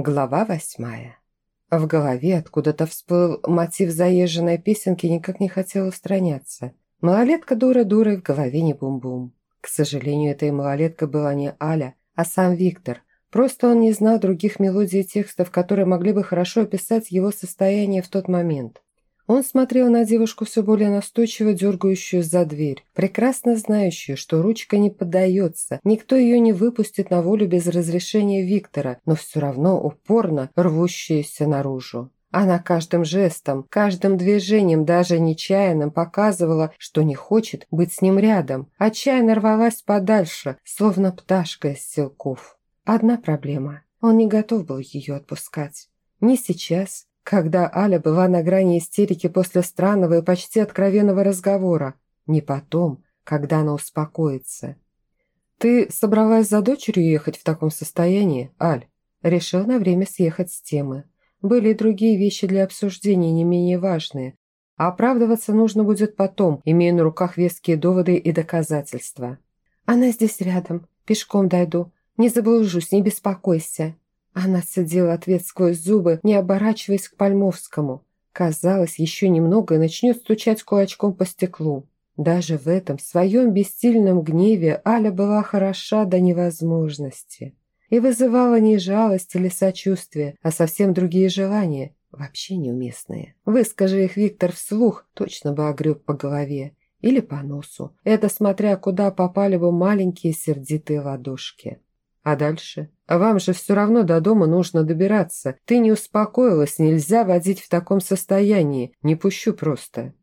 Глава восьмая. В голове откуда-то всплыл мотив заезженной песенки и никак не хотел устраняться. Малолетка дура дурой, в голове не бум-бум. К сожалению, этой малолеткой была не Аля, а сам Виктор. Просто он не знал других мелодий и текстов, которые могли бы хорошо описать его состояние в тот момент. Он смотрел на девушку все более настойчиво дергающую за дверь, прекрасно знающую, что ручка не поддается, никто ее не выпустит на волю без разрешения Виктора, но все равно упорно рвущуюся наружу. Она каждым жестом, каждым движением, даже нечаянным, показывала, что не хочет быть с ним рядом. Отчаянно рвалась подальше, словно пташка из силков. Одна проблема. Он не готов был ее отпускать. Ни сейчас, когда Аля была на грани истерики после странного и почти откровенного разговора, не потом, когда она успокоится. «Ты собралась за дочерью ехать в таком состоянии, Аль?» Решил на время съехать с темы. Были и другие вещи для обсуждения, не менее важные. А оправдываться нужно будет потом, имея на руках веские доводы и доказательства. «Она здесь рядом. Пешком дойду. Не заблужусь, не беспокойся», она сидела ответ сквозь зубы, не оборачиваясь к Пальмовскому. Казалось, еще немного и начнет стучать кулачком по стеклу. Даже в этом своем бессильном гневе Аля была хороша до невозможности и вызывала не жалость или сочувствие, а совсем другие желания, вообще неуместные. Выскажи их Виктор вслух, точно бы огреб по голове или по носу. Это смотря куда попали бы маленькие сердитые ладошки. А дальше? Вам же все равно до дома нужно добираться. Ты не успокоилась, нельзя водить в таком состоянии. Не пущу просто».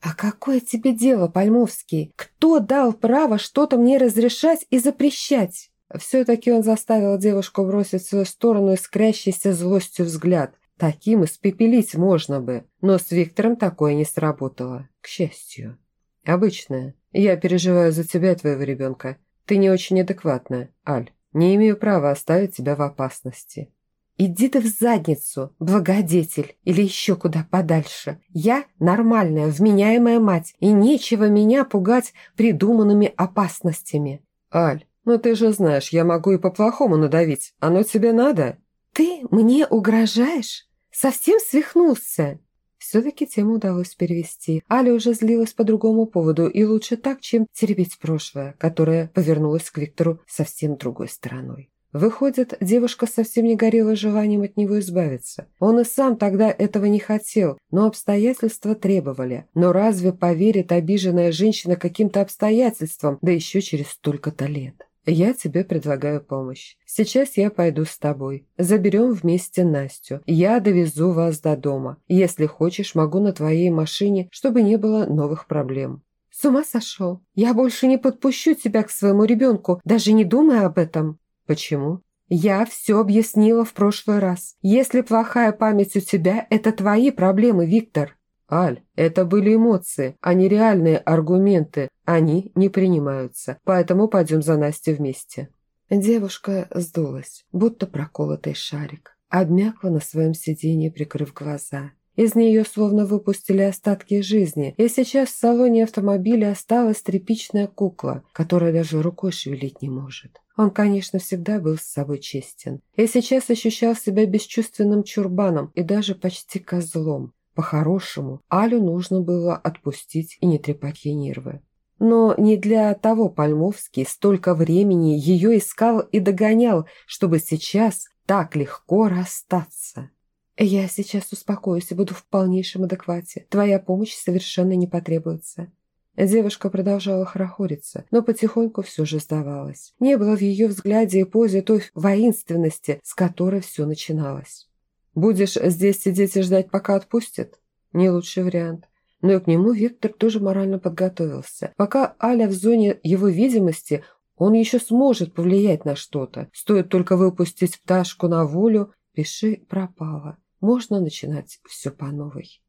«А какое тебе дело, Пальмовский? Кто дал право что-то мне разрешать и запрещать?» Все-таки он заставил девушку бросить в свою сторону искрящийся злостью взгляд. Таким испепелить можно бы, но с Виктором такое не сработало, к счастью. «Обычное. Я переживаю за тебя и твоего ребенка. Ты не очень адекватная, Аль». Не имею права оставить тебя в опасности». «Иди ты в задницу, благодетель, или еще куда подальше. Я нормальная, вменяемая мать, и нечего меня пугать придуманными опасностями». «Аль, ну ты же знаешь, я могу и по-плохому надавить. Оно тебе надо?» «Ты мне угрожаешь? Совсем свихнулся?» Все-таки тему удалось перевести. Аля уже злилась по другому поводу, и лучше так, чем теребить прошлое, которое повернулось к Виктору совсем другой стороной. Выходит, девушка совсем не горела желанием от него избавиться. Он и сам тогда этого не хотел, но обстоятельства требовали. Но разве поверит обиженная женщина каким-то обстоятельствам, да еще через столько-то лет? «Я тебе предлагаю помощь. Сейчас я пойду с тобой. Заберем вместе Настю. Я довезу вас до дома. Если хочешь, могу на твоей машине, чтобы не было новых проблем». «С ума сошел? Я больше не подпущу тебя к своему ребенку, даже не думая об этом». «Почему?» «Я все объяснила в прошлый раз. Если плохая память у тебя, это твои проблемы, Виктор». «Аль, это были эмоции, а не реальные аргументы. Они не принимаются, поэтому пойдем за Настей вместе». Девушка сдулась, будто проколотый шарик. Обмякла на своем сиденье, прикрыв глаза. Из нее словно выпустили остатки жизни, и сейчас в салоне автомобиля осталась тряпичная кукла, которая даже рукой шевелить не может. Он, конечно, всегда был с собой честен, и сейчас ощущал себя бесчувственным чурбаном и даже почти козлом. По-хорошему, Алю нужно было отпустить и не трепать ей нервы. Но не для того Пальмовский столько времени ее искал и догонял, чтобы сейчас так легко расстаться. «Я сейчас успокоюсь и буду в полнейшем адеквате. Твоя помощь совершенно не потребуется». Девушка продолжала хорохориться, но потихоньку все же сдавалась. Не было в ее взгляде и позе той воинственности, с которой все начиналось. Будешь здесь сидеть и ждать, пока отпустят? Не лучший вариант. Но и к нему Виктор тоже морально подготовился. Пока Аля в зоне его видимости, он еще сможет повлиять на что-то. Стоит только выпустить пташку на волю, пиши пропало. Можно начинать все по новой.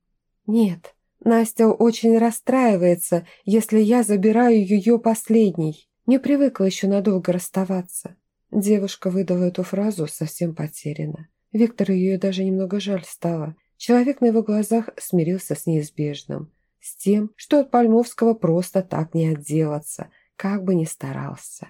Нет, Настя очень расстраивается, если я забираю ее последней. Не привыкла еще надолго расставаться. Девушка выдала эту фразу совсем потеряна. Виктору ее даже немного жаль стало. Человек на его глазах смирился с неизбежным. С тем, что от Пальмовского просто так не отделаться, как бы ни старался.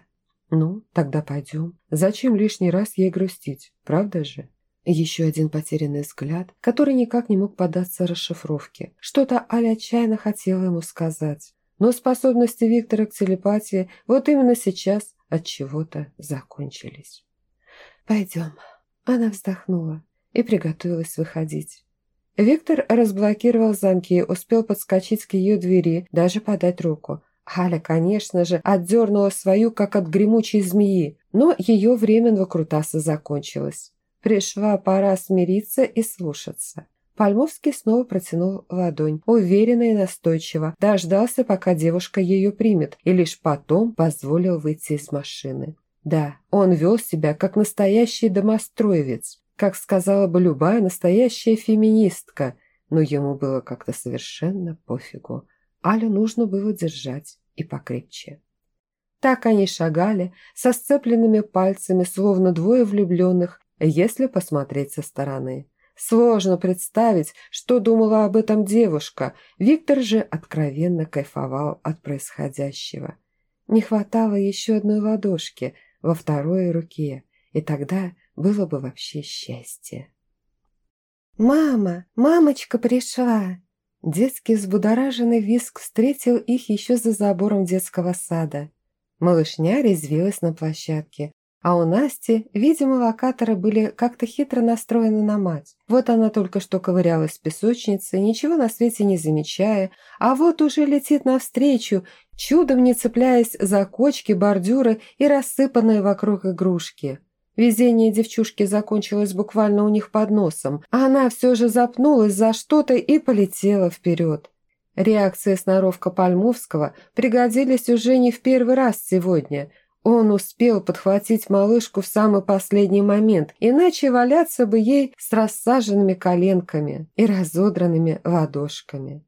«Ну, тогда пойдем. Зачем лишний раз ей грустить, правда же?» Еще один потерянный взгляд, который никак не мог податься расшифровке. Что-то Аля отчаянно хотела ему сказать. Но способности Виктора к телепатии вот именно сейчас от чего-то закончились. «Пойдем». Она вздохнула и приготовилась выходить. Виктор разблокировал замки, успел подскочить к ее двери, даже подать руку. Аля, конечно же, отдернула свою, как от гремучей змеи, но ее время выкрутасы закончилось. Пришла пора смириться и слушаться. Пальмовский снова протянул ладонь, уверенно и настойчиво, дождался, пока девушка ее примет, и лишь потом позволил выйти из машины. Да, он вел себя как настоящий домостроевец, как сказала бы любая настоящая феминистка, но ему было как-то совершенно пофигу. Алю нужно было держать и покрепче. Так они шагали, со сцепленными пальцами, словно двое влюбленных, если посмотреть со стороны. Сложно представить, что думала об этом девушка. Виктор же откровенно кайфовал от происходящего. Не хватало еще одной ладошки во второй руке, и тогда было бы вообще счастье. «Мама! Мамочка пришла!» Детский взбудораженный виск встретил их еще за забором детского сада. Малышня резвилась на площадке, а у Насти, видимо, локаторы были как-то хитро настроены на мать. Вот она только что ковырялась в песочнице, ничего на свете не замечая, а вот уже летит навстречу, чудом не цепляясь за кочки, бордюры и рассыпанные вокруг игрушки. Везение девчушки закончилось буквально у них под носом, а она все же запнулась за что-то и полетела вперед. Реакции сноровка Пальмовского пригодились уже не в первый раз сегодня. Он успел подхватить малышку в самый последний момент, иначе валяться бы ей с рассаженными коленками и разодранными ладошками.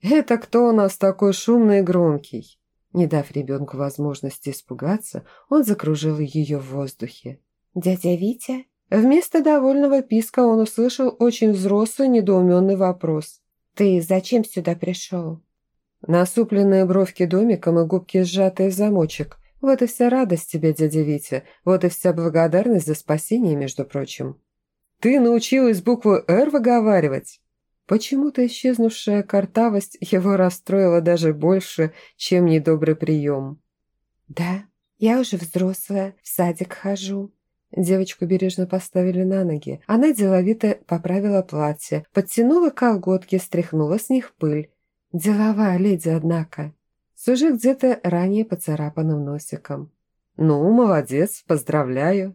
«Это кто у нас такой шумный и громкий?» Не дав ребенку возможности испугаться, он закружил ее в воздухе. «Дядя Витя?» Вместо довольного писка он услышал очень взрослый недоуменный вопрос. «Ты зачем сюда пришел?» Насупленные бровки домиком и губки сжатые в замочек. Вот и вся радость тебе, дядя Витя. Вот и вся благодарность за спасение, между прочим. «Ты научилась букву «Р» выговаривать?» Почему-то исчезнувшая картавость его расстроила даже больше, чем недобрый прием. «Да, я уже взрослая, в садик хожу», Девочку бережно поставили на ноги. Она деловито поправила платье, подтянула колготки, стряхнула с них пыль. Деловая леди, однако. С уже где-то ранее поцарапанным носиком. «Ну, молодец, поздравляю!»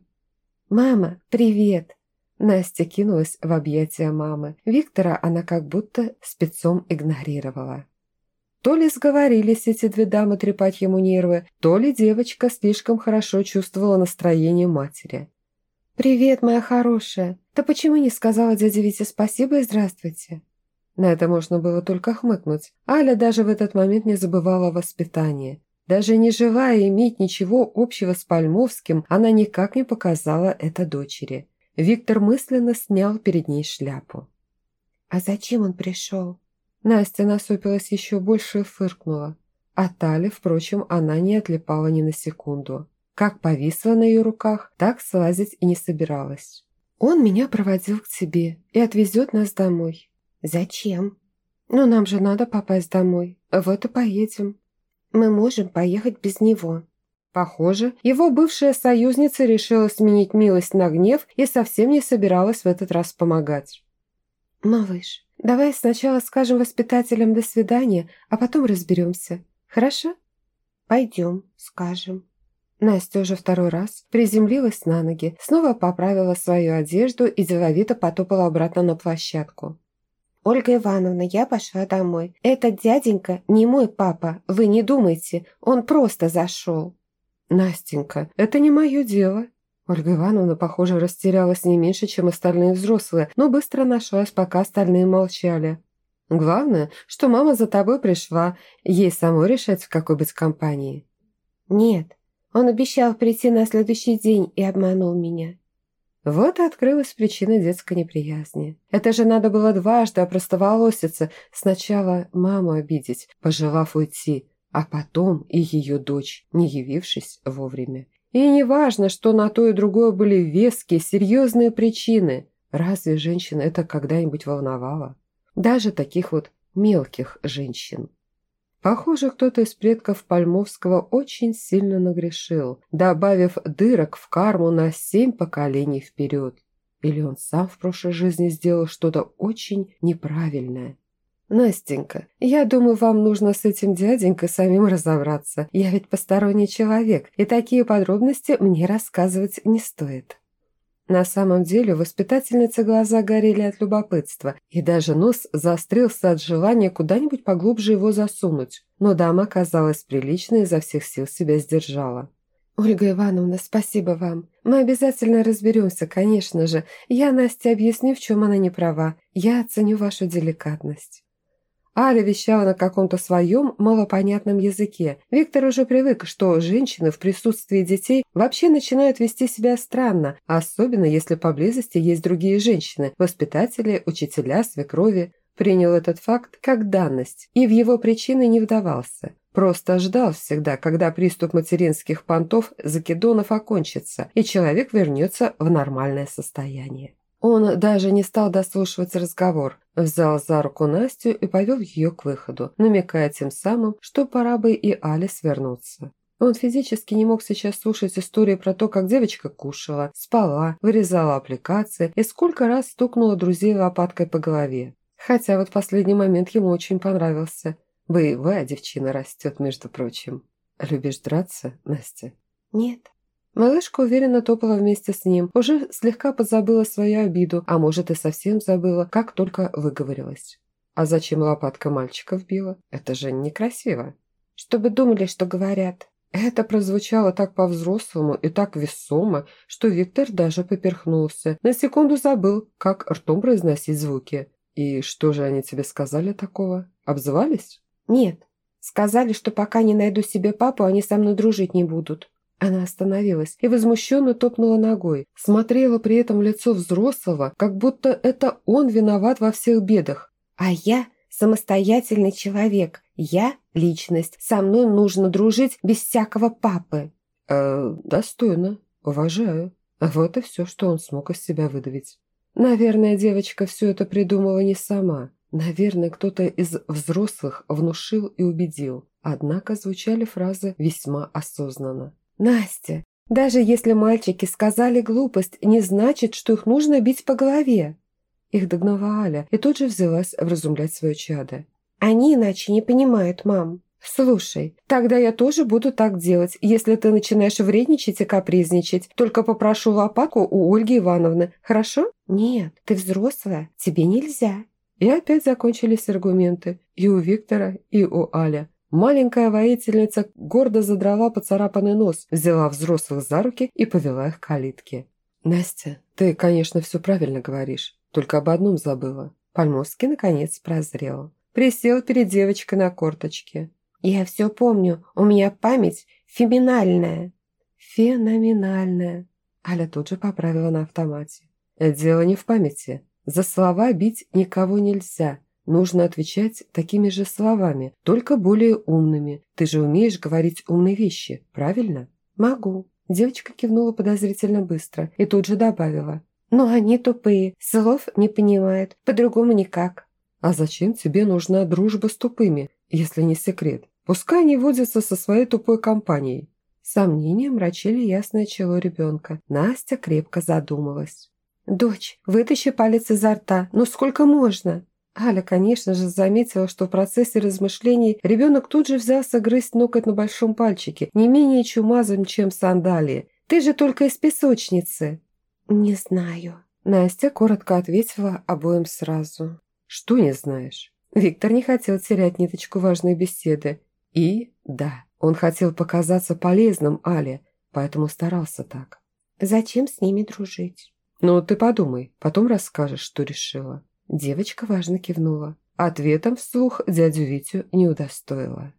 «Мама, привет!» Настя кинулась в объятия мамы. Виктора она как будто спецом игнорировала. То ли сговорились эти две дамы трепать ему нервы, то ли девочка слишком хорошо чувствовала настроение матери. «Привет, моя хорошая. Ты почему не сказала дяде Вите спасибо и здравствуйте?» На это можно было только хмыкнуть. Аля даже в этот момент не забывала о воспитании. Даже не желая иметь ничего общего с Пальмовским, она никак не показала это дочери. Виктор мысленно снял перед ней шляпу. «А зачем он пришел?» Настя насупилась еще больше и фыркнула. От Тали, впрочем, она не отлипала ни на секунду. Как повисла на ее руках, так слазить и не собиралась. «Он меня проводил к тебе и отвезет нас домой». «Зачем?» «Ну, нам же надо попасть домой. Вот и поедем». «Мы можем поехать без него». Похоже, его бывшая союзница решила сменить милость на гнев и совсем не собиралась в этот раз помогать. «Малыш, Давай сначала скажем воспитателям «до свидания», а потом разберемся. Хорошо? Пойдем, скажем. Настя уже второй раз приземлилась на ноги, снова поправила свою одежду и деловито потопала обратно на площадку. «Ольга Ивановна, я пошла домой. Этот дяденька не мой папа, вы не думайте, он просто зашел». «Настенька, это не мое дело», Ольга Ивановна, похоже, растерялась не меньше, чем остальные взрослые, но быстро нашлась, пока остальные молчали. «Главное, что мама за тобой пришла, ей самой решать, в какой быть компании». «Нет, он обещал прийти на следующий день и обманул меня». Вот и открылась причина детской неприязни. Это же надо было дважды опростоволоситься. Сначала маму обидеть, пожелав уйти, а потом и ее дочь, не явившись вовремя. И не важно, что на то и другое были веские, серьезные причины. Разве женщин это когда-нибудь волновало? Даже таких вот мелких женщин. Похоже, кто-то из предков Пальмовского очень сильно нагрешил, добавив дырок в карму на семь поколений вперед. Или он сам в прошлой жизни сделал что-то очень неправильное. «Настенька, я думаю, вам нужно с этим дяденькой самим разобраться. Я ведь посторонний человек, и такие подробности мне рассказывать не стоит». На самом деле воспитательницы глаза горели от любопытства, и даже нос заострился от желания куда-нибудь поглубже его засунуть. Но дама казалась приличной и изо всех сил себя сдержала. «Ольга Ивановна, спасибо вам. Мы обязательно разберемся, конечно же. Я Насте объясню, в чем она не права. Я оценю вашу деликатность». Аля вещала на каком-то своем малопонятном языке. Виктор уже привык, что женщины в присутствии детей вообще начинают вести себя странно, особенно если поблизости есть другие женщины, воспитатели, учителя, свекрови. Принял этот факт как данность и в его причины не вдавался. Просто ждал всегда, когда приступ материнских понтов закидонов окончится, и человек вернется в нормальное состояние. Он даже не стал дослушивать разговор, взял за руку Настю и повел ее к выходу, намекая тем самым, что пора бы и Але свернуться. Он физически не мог сейчас слушать истории про то, как девочка кушала, спала, вырезала аппликации и сколько раз стукнула друзей лопаткой по голове. Хотя вот последний момент ему очень понравился. Боевая девчина растет, между прочим. Любишь драться, Настя? Нет. Малышка уверенно топала вместе с ним, уже слегка позабыла свою обиду, а может и совсем забыла, как только выговорилась. А зачем лопатка мальчика вбила? Это же некрасиво. Чтобы думали, что говорят. Это прозвучало так по-взрослому и так весомо, что Виктор даже поперхнулся. На секунду забыл, как ртом произносить звуки. «И что же они тебе сказали такого? Обзывались?» «Нет. Сказали, что пока не найду себе папу, они со мной дружить не будут. Она остановилась и возмущенно топнула ногой, смотрела при этом лицо взрослого, как будто это он виноват во всех бедах. «А я самостоятельный человек, я – личность, со мной нужно дружить без всякого папы». «Э, достойно, уважаю». Вот и все, что он смог из себя выдавить. Наверное, девочка все это придумала не сама. Наверное, кто-то из взрослых внушил и убедил. Однако звучали фразы весьма осознанно. «Настя, даже если мальчики сказали глупость, не значит, что их нужно бить по голове». Их догнала Аля и тут же взялась вразумлять свое чадо. «Они иначе не понимают, мам». «Слушай, тогда я тоже буду так делать, если ты начинаешь вредничать и капризничать. Только попрошу лопатку у Ольги Ивановны, хорошо?» «Нет, ты взрослая, тебе нельзя». И опять закончились аргументы и у Виктора, и у Аля. Маленькая воительница гордо задрала поцарапанный нос, взяла взрослых за руки и повела их к калитке. «Настя, ты, конечно, все правильно говоришь, только об одном забыла». Пальмовский, наконец, прозрел. Присел перед девочкой на корточке. «Я все помню, у меня память феминальная». «Феноменальная», Аля тут же поправила на автомате. «Дело не в памяти. За слова бить никого нельзя. Нужно отвечать такими же словами, только более умными. Ты же умеешь говорить умные вещи, правильно? Могу. Девочка кивнула подозрительно быстро и тут же добавила. Но они тупые, слов не понимают, по-другому никак. А зачем тебе нужна дружба с тупыми, если не секрет? Пускай они водятся со своей тупой компанией. Сомнения мрачили ясное чело ребенка. Настя крепко задумалась. «Дочь, вытащи палец изо рта. Ну сколько можно?» Аля, конечно же, заметила, что в процессе размышлений ребенок тут же взялся грызть ноготь на большом пальчике, не менее чумазым, чем сандалии. «Ты же только из песочницы!» «Не знаю». Настя коротко ответила обоим сразу. «Что не знаешь?» Виктор не хотел терять ниточку важной беседы. И, да, он хотел показаться полезным Але, поэтому старался так. «Зачем с ними дружить?» «Ну, ты подумай, потом расскажешь, что решила». Девочка важно кивнула. Ответом вслух дядю Витю не удостоила.